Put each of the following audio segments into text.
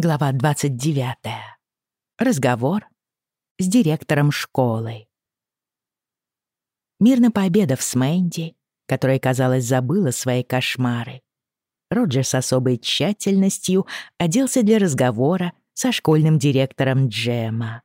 Глава 29. Разговор с директором школы. Мирно пообедав с Мэнди, которая, казалось, забыла свои кошмары, Роджер с особой тщательностью оделся для разговора со школьным директором Джема.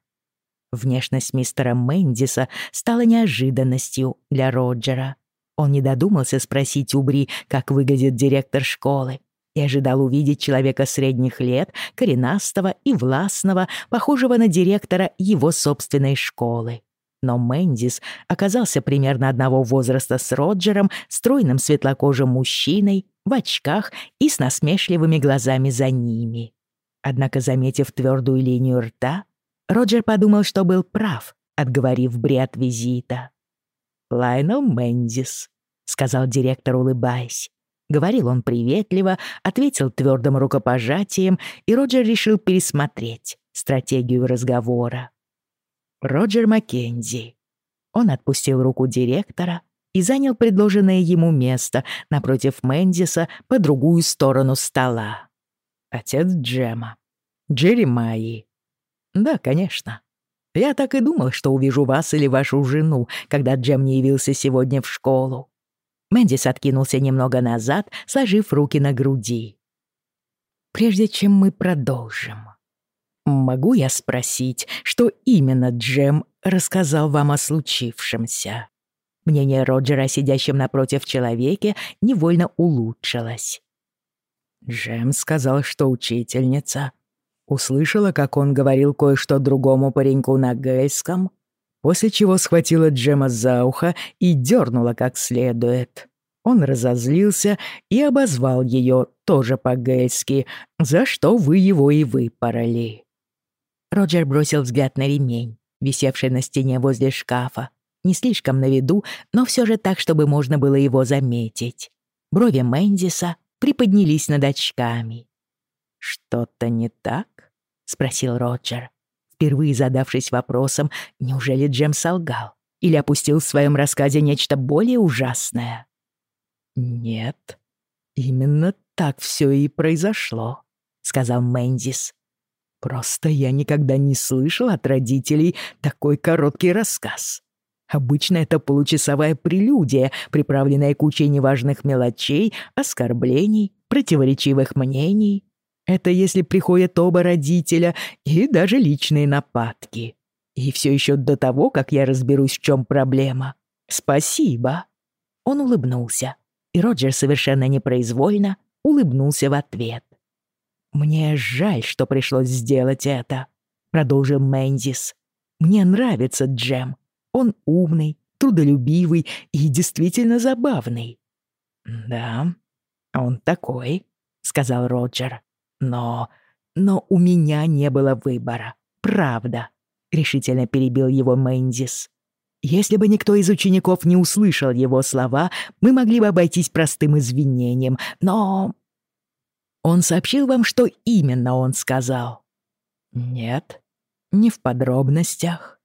Внешность мистера Мэндиса стала неожиданностью для Роджера. Он не додумался спросить у Бри, как выглядит директор школы, и ожидал увидеть человека средних лет, коренастого и властного, похожего на директора его собственной школы. Но Мэндис оказался примерно одного возраста с Роджером, стройным светлокожим мужчиной, в очках и с насмешливыми глазами за ними. Однако, заметив твердую линию рта, Роджер подумал, что был прав, отговорив Бри визита. «Лайнел Мэндис», — сказал директор, улыбаясь. Говорил он приветливо, ответил твердым рукопожатием, и Роджер решил пересмотреть стратегию разговора. Роджер Маккензи. Он отпустил руку директора и занял предложенное ему место напротив Мэндиса по другую сторону стола. Отец Джема. Джеремайи. Да, конечно. Я так и думал, что увижу вас или вашу жену, когда Джем не явился сегодня в школу. Мэндис откинулся немного назад, сложив руки на груди. «Прежде чем мы продолжим, могу я спросить, что именно Джем рассказал вам о случившемся?» Мнение Роджера о сидящем напротив человеке невольно улучшилось. Джем сказал, что учительница услышала, как он говорил кое-что другому пареньку на гейском, после чего схватила Джема за ухо и дернула как следует. Он разозлился и обозвал ее тоже по-гейски, за что вы его и выпороли. Роджер бросил взгляд на ремень, висевший на стене возле шкафа, не слишком на виду, но все же так, чтобы можно было его заметить. Брови Мэндиса приподнялись над очками. «Что-то не так?» — спросил Роджер впервые задавшись вопросом, неужели Джем солгал или опустил в своем рассказе нечто более ужасное. «Нет, именно так все и произошло», — сказал Мэндис. «Просто я никогда не слышал от родителей такой короткий рассказ. Обычно это получасовая прелюдия, приправленная кучей неважных мелочей, оскорблений, противоречивых мнений, это если приходят оба родителя и даже личные нападки. И все еще до того, как я разберусь, в чем проблема. Спасибо. Он улыбнулся, и Роджер совершенно непроизвольно улыбнулся в ответ. «Мне жаль, что пришлось сделать это», — продолжил Мэндис. «Мне нравится Джем. Он умный, трудолюбивый и действительно забавный». «Да, он такой», — сказал Роджер. Но... но у меня не было выбора. Правда. Решительно перебил его Мэндис. Если бы никто из учеников не услышал его слова, мы могли бы обойтись простым извинением, но... Он сообщил вам, что именно он сказал? Нет, не в подробностях.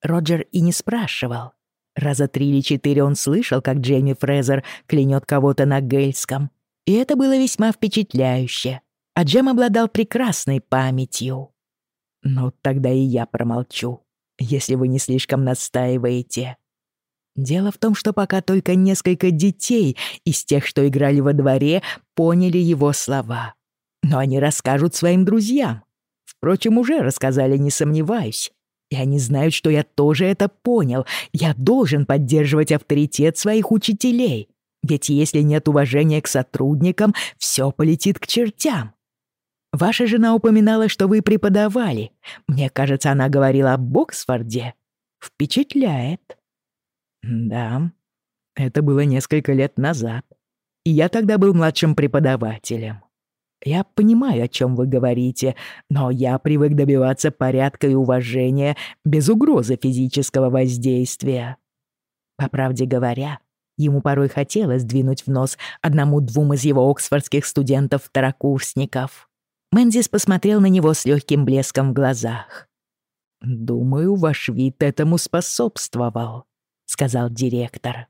Роджер и не спрашивал. Раза три или четыре он слышал, как Джейми Фрезер клянет кого-то на гельском, и это было весьма впечатляюще а Джем обладал прекрасной памятью. Ну, тогда и я промолчу, если вы не слишком настаиваете. Дело в том, что пока только несколько детей из тех, что играли во дворе, поняли его слова. Но они расскажут своим друзьям. Впрочем, уже рассказали, не сомневаюсь. И они знают, что я тоже это понял. Я должен поддерживать авторитет своих учителей. Ведь если нет уважения к сотрудникам, все полетит к чертям. Ваша жена упоминала, что вы преподавали. Мне кажется, она говорила об Оксфорде. Впечатляет. Да, это было несколько лет назад. И я тогда был младшим преподавателем. Я понимаю, о чем вы говорите, но я привык добиваться порядка и уважения без угрозы физического воздействия. По правде говоря, ему порой хотелось двинуть в нос одному-двум из его оксфордских студентов-второкурсников. Мэнзис посмотрел на него с легким блеском в глазах. «Думаю, ваш вид этому способствовал», — сказал директор.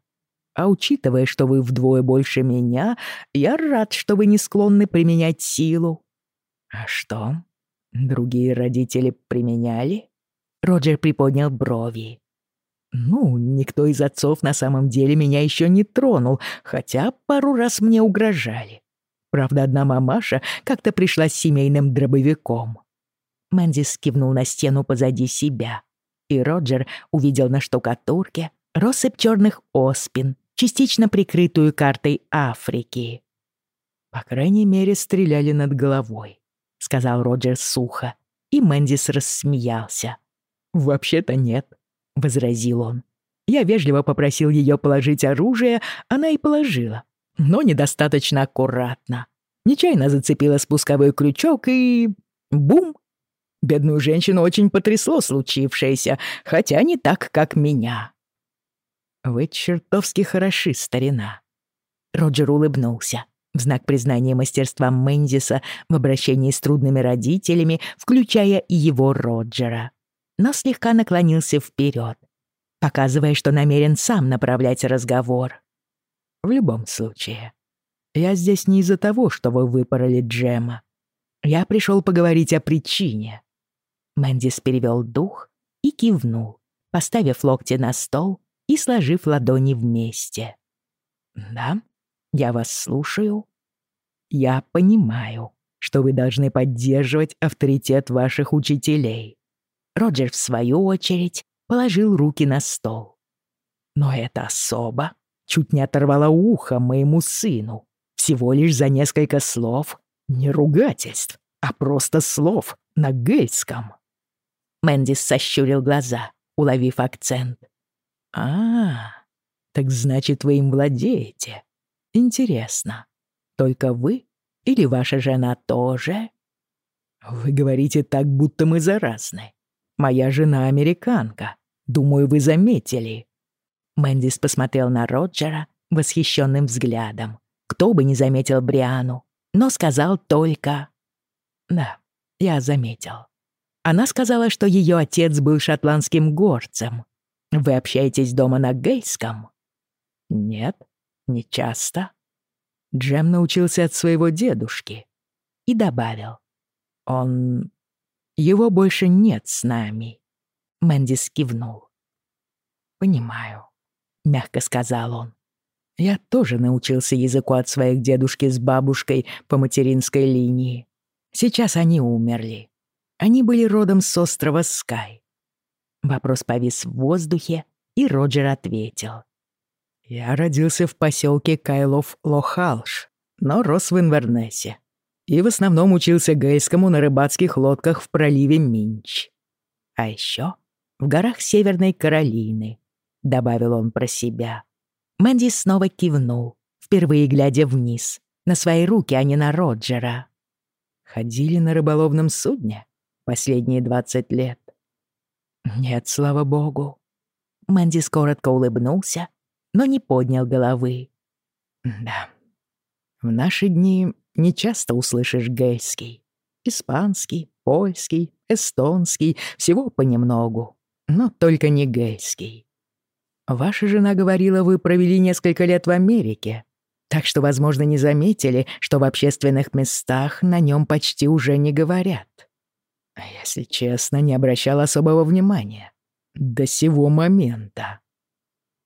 «А учитывая, что вы вдвое больше меня, я рад, что вы не склонны применять силу». «А что? Другие родители применяли? Роджер приподнял брови. Ну, никто из отцов на самом деле меня еще не тронул, хотя пару раз мне угрожали. Правда, одна мамаша как-то пришла с семейным дробовиком. Мэнди скивнул на стену позади себя, и Роджер увидел на штукатурке россыпь черных оспин, частично прикрытую картой Африки. «По крайней мере, стреляли над головой», — сказал Роджер сухо, и Мэндис рассмеялся. «Вообще-то нет», — возразил он. «Я вежливо попросил ее положить оружие, она и положила, но недостаточно аккуратно. Нечаянно зацепила спусковой крючок и... бум! Бедную женщину очень потрясло случившееся, хотя не так, как меня. «Вы чертовски хороши, старина». Роджер улыбнулся в знак признания мастерства Мэндиса в обращении с трудными родителями, включая и его Роджера. Но слегка наклонился вперед, показывая, что намерен сам направлять разговор. В любом случае, я здесь не из-за того, что вы выпороли Джема. Я пришел поговорить о причине. Мэндис перевел дух и кивнул, поставив локти на стол и сложив ладони вместе. «Да, я вас слушаю. Я понимаю, что вы должны поддерживать авторитет ваших учителей». Роджер, в свою очередь, положил руки на стол. «Но это особо чуть не оторвала ухо моему сыну. Всего лишь за несколько слов. Не ругательств, а просто слов на гейском. Мэндис сощурил глаза, уловив акцент. «А, так значит, вы им владеете. Интересно. Только вы или ваша жена тоже?» «Вы говорите так, будто мы заразны. Моя жена американка. Думаю, вы заметили. Мэндис посмотрел на Роджера восхищенным взглядом. Кто бы не заметил Бриану, но сказал только... Да, я заметил. Она сказала, что ее отец был шотландским горцем. Вы общаетесь дома на гейском? Нет, не часто. Джем научился от своего дедушки. И добавил. Он... Его больше нет с нами. Мэндис кивнул. Понимаю мягко сказал он. Я тоже научился языку от своих дедушки с бабушкой по материнской линии. Сейчас они умерли. Они были родом с острова Скай. Вопрос повис в воздухе, и Роджер ответил. Я родился в поселке Кайлов-Лохалш, но рос в Инвернесе. И в основном учился гейскому на рыбацких лодках в проливе Минч. А еще в горах Северной Каролины, добавил он про себя. Мэнди снова кивнул, впервые глядя вниз, на свои руки, а не на Роджера. Ходили на рыболовном судне последние двадцать лет. Нет, слава богу. Мэнди коротко улыбнулся, но не поднял головы. Да, в наши дни не часто услышишь гейский. Испанский, польский, эстонский, всего понемногу, но только не гейский. Ваша жена говорила, вы провели несколько лет в Америке, так что, возможно, не заметили, что в общественных местах на нем почти уже не говорят. А если честно, не обращал особого внимания. До сего момента.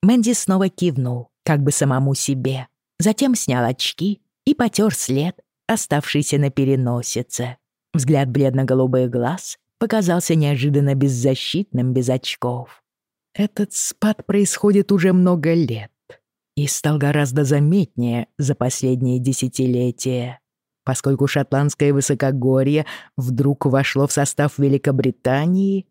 Мэнди снова кивнул, как бы самому себе. Затем снял очки и потер след, оставшийся на переносице. Взгляд бледно-голубых глаз показался неожиданно беззащитным без очков. Этот спад происходит уже много лет и стал гораздо заметнее за последние десятилетия, поскольку шотландское высокогорье вдруг вошло в состав Великобритании,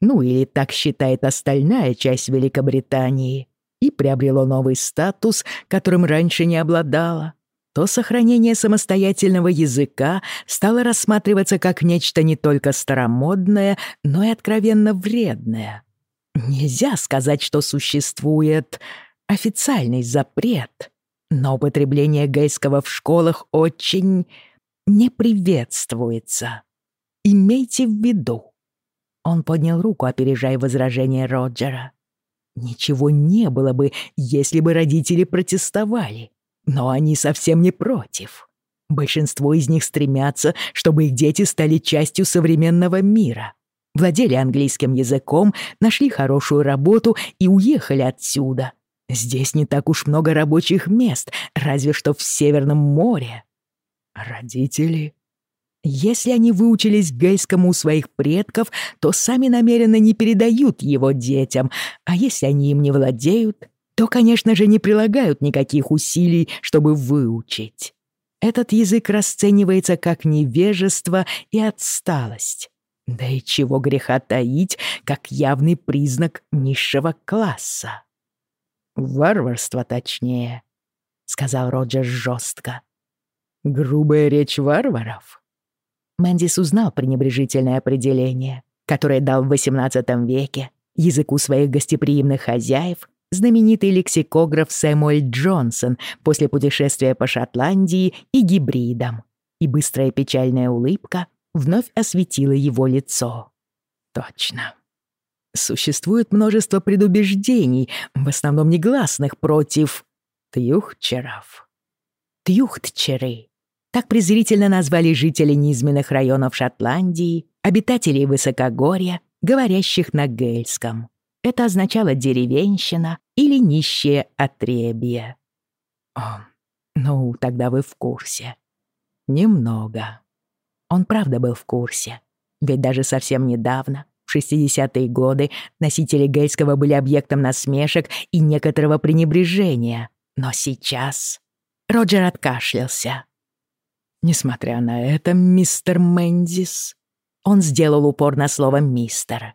ну или так считает остальная часть Великобритании, и приобрело новый статус, которым раньше не обладало, то сохранение самостоятельного языка стало рассматриваться как нечто не только старомодное, но и откровенно вредное — Нельзя сказать, что существует официальный запрет, но употребление гейского в школах очень не приветствуется. Имейте в виду. Он поднял руку, опережая возражение Роджера. Ничего не было бы, если бы родители протестовали, но они совсем не против. Большинство из них стремятся, чтобы их дети стали частью современного мира. Владели английским языком, нашли хорошую работу и уехали отсюда. Здесь не так уж много рабочих мест, разве что в Северном море. Родители? Если они выучились гейскому у своих предков, то сами намеренно не передают его детям, а если они им не владеют, то, конечно же, не прилагают никаких усилий, чтобы выучить. Этот язык расценивается как невежество и отсталость. Да и чего греха таить, как явный признак низшего класса. «Варварство, точнее», — сказал Роджер жестко. «Грубая речь варваров?» Мэндис узнал пренебрежительное определение, которое дал в XVIII веке языку своих гостеприимных хозяев знаменитый лексикограф Сэмуэль Джонсон после путешествия по Шотландии и гибридам, и быстрая печальная улыбка вновь осветила его лицо. Точно. Существует множество предубеждений, в основном негласных, против тюхчеров. Тюхтчеры. Так презрительно назвали жители низменных районов Шотландии, обитателей высокогорья, говорящих на гельском. Это означало деревенщина или нищее отребье. О, ну, тогда вы в курсе. Немного. Он правда был в курсе. Ведь даже совсем недавно, в 60-е годы, носители гейского были объектом насмешек и некоторого пренебрежения. Но сейчас... Роджер откашлялся. Несмотря на это, мистер Мэндис... Он сделал упор на слово «мистер».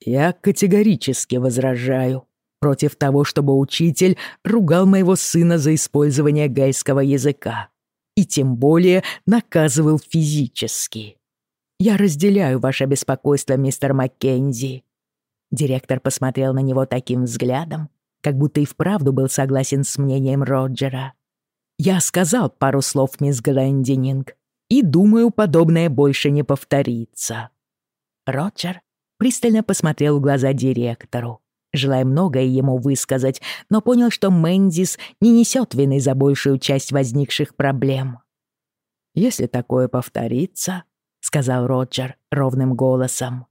Я категорически возражаю против того, чтобы учитель ругал моего сына за использование гайского языка и тем более наказывал физически. Я разделяю ваше беспокойство, мистер Маккензи. Директор посмотрел на него таким взглядом, как будто и вправду был согласен с мнением Роджера. Я сказал пару слов, мисс Глендининг, и думаю, подобное больше не повторится. Роджер пристально посмотрел в глаза директору, желая многое ему высказать, но понял, что Мэндис не несет вины за большую часть возникших проблем. «Если такое повторится», — сказал Роджер ровным голосом,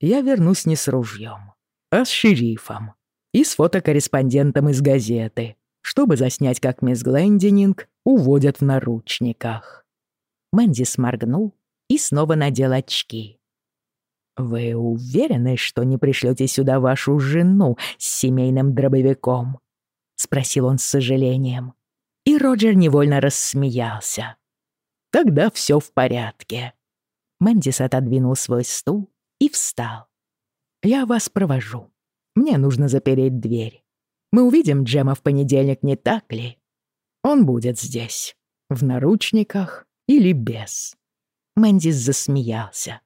«я вернусь не с ружьем, а с шерифом и с фотокорреспондентом из газеты, чтобы заснять, как мисс Глендининг уводят в наручниках». Мэндис моргнул и снова надел очки. «Вы уверены, что не пришлете сюда вашу жену с семейным дробовиком?» — спросил он с сожалением. И Роджер невольно рассмеялся. «Тогда все в порядке». Мэндис отодвинул свой стул и встал. «Я вас провожу. Мне нужно запереть дверь. Мы увидим Джема в понедельник, не так ли? Он будет здесь, в наручниках или без». Мэндис засмеялся.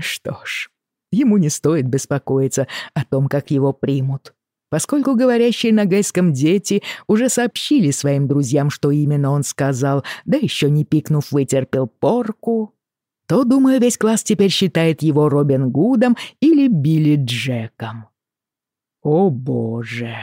Что ж, ему не стоит беспокоиться о том, как его примут. Поскольку говорящие на гайском дети уже сообщили своим друзьям, что именно он сказал, да еще не пикнув вытерпел порку, то, думаю, весь класс теперь считает его Робин Гудом или Билли Джеком. О боже!